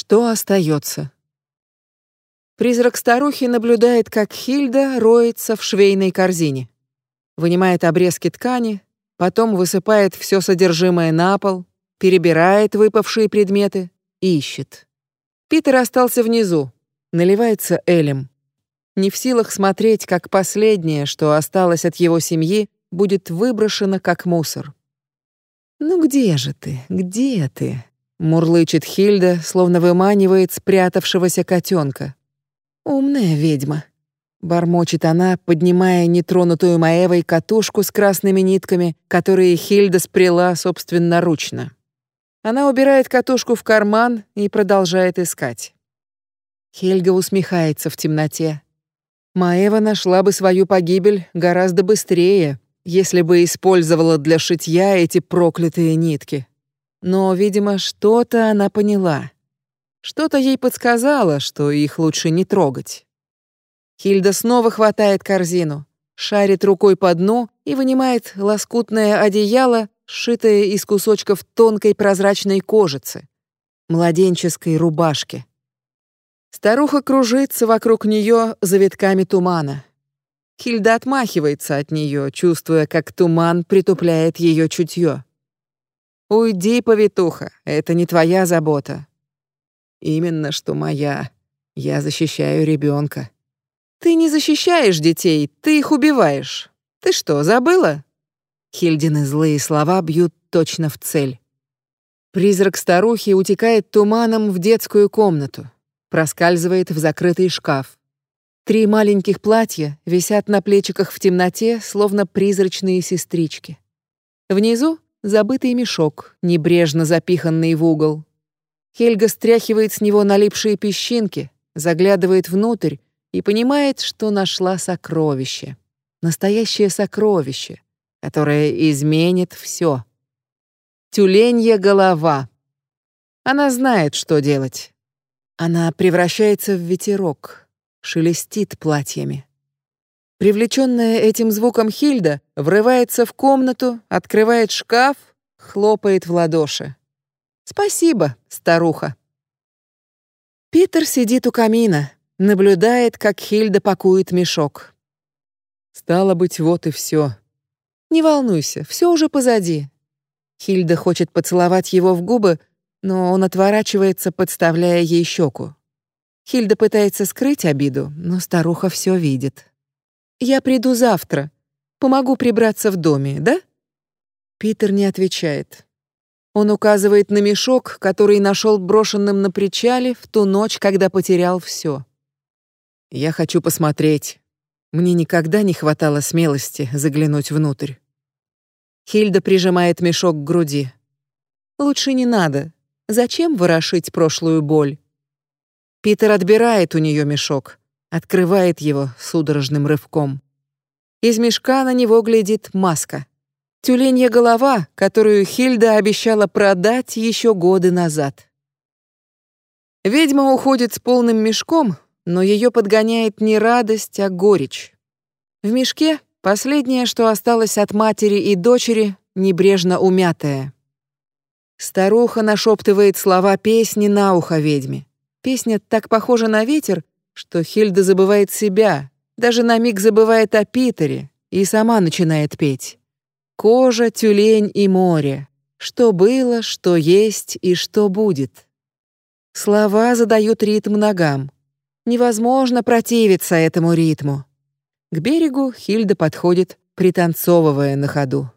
Что остается? Призрак старухи наблюдает, как Хильда роется в швейной корзине. Вынимает обрезки ткани, потом высыпает все содержимое на пол, перебирает выпавшие предметы и ищет. Питер остался внизу, наливается элем. Не в силах смотреть, как последнее, что осталось от его семьи, будет выброшено как мусор. «Ну где же ты? Где ты?» — мурлычет Хильда, словно выманивает спрятавшегося котенка. «Умная ведьма», — бормочет она, поднимая нетронутую Маевой катушку с красными нитками, которые Хильда спрела собственноручно. Она убирает катушку в карман и продолжает искать. Хельга усмехается в темноте. Маева нашла бы свою погибель гораздо быстрее, если бы использовала для шитья эти проклятые нитки. Но, видимо, что-то она поняла. Что-то ей подсказало, что их лучше не трогать. Хильда снова хватает корзину, шарит рукой по дну и вынимает лоскутное одеяло, сшитое из кусочков тонкой прозрачной кожицы, младенческой рубашки. Старуха кружится вокруг нее завитками тумана. Хильда отмахивается от нее, чувствуя, как туман притупляет ее чутье. «Уйди, повитуха, это не твоя забота». «Именно что моя. Я защищаю ребенка. «Ты не защищаешь детей, ты их убиваешь. Ты что, забыла?» Хильдины злые слова бьют точно в цель. Призрак старухи утекает туманом в детскую комнату, проскальзывает в закрытый шкаф. Три маленьких платья висят на плечиках в темноте, словно призрачные сестрички. Внизу забытый мешок, небрежно запиханный в угол. Хельга стряхивает с него налипшие песчинки, заглядывает внутрь и понимает, что нашла сокровище. Настоящее сокровище, которое изменит все. Тюленья голова. Она знает, что делать. Она превращается в ветерок, шелестит платьями. Привлеченная этим звуком Хильда врывается в комнату, открывает шкаф, хлопает в ладоши. «Спасибо, старуха». Питер сидит у камина, наблюдает, как Хильда пакует мешок. Стало быть, вот и все. Не волнуйся, все уже позади. Хильда хочет поцеловать его в губы, но он отворачивается, подставляя ей щеку. Хильда пытается скрыть обиду, но старуха все видит. «Я приду завтра. Помогу прибраться в доме, да?» Питер не отвечает. Он указывает на мешок, который нашел брошенным на причале в ту ночь, когда потерял все. «Я хочу посмотреть. Мне никогда не хватало смелости заглянуть внутрь». Хильда прижимает мешок к груди. «Лучше не надо. Зачем ворошить прошлую боль?» Питер отбирает у нее мешок, открывает его судорожным рывком. Из мешка на него глядит маска. Тюленья голова, которую Хильда обещала продать еще годы назад. Ведьма уходит с полным мешком, но ее подгоняет не радость, а горечь. В мешке последнее, что осталось от матери и дочери, небрежно умятое. Старуха нашептывает слова песни на ухо ведьме. Песня так похожа на ветер, что Хильда забывает себя, даже на миг забывает о Питере и сама начинает петь. Кожа, тюлень и море. Что было, что есть и что будет. Слова задают ритм ногам. Невозможно противиться этому ритму. К берегу Хильда подходит, пританцовывая на ходу.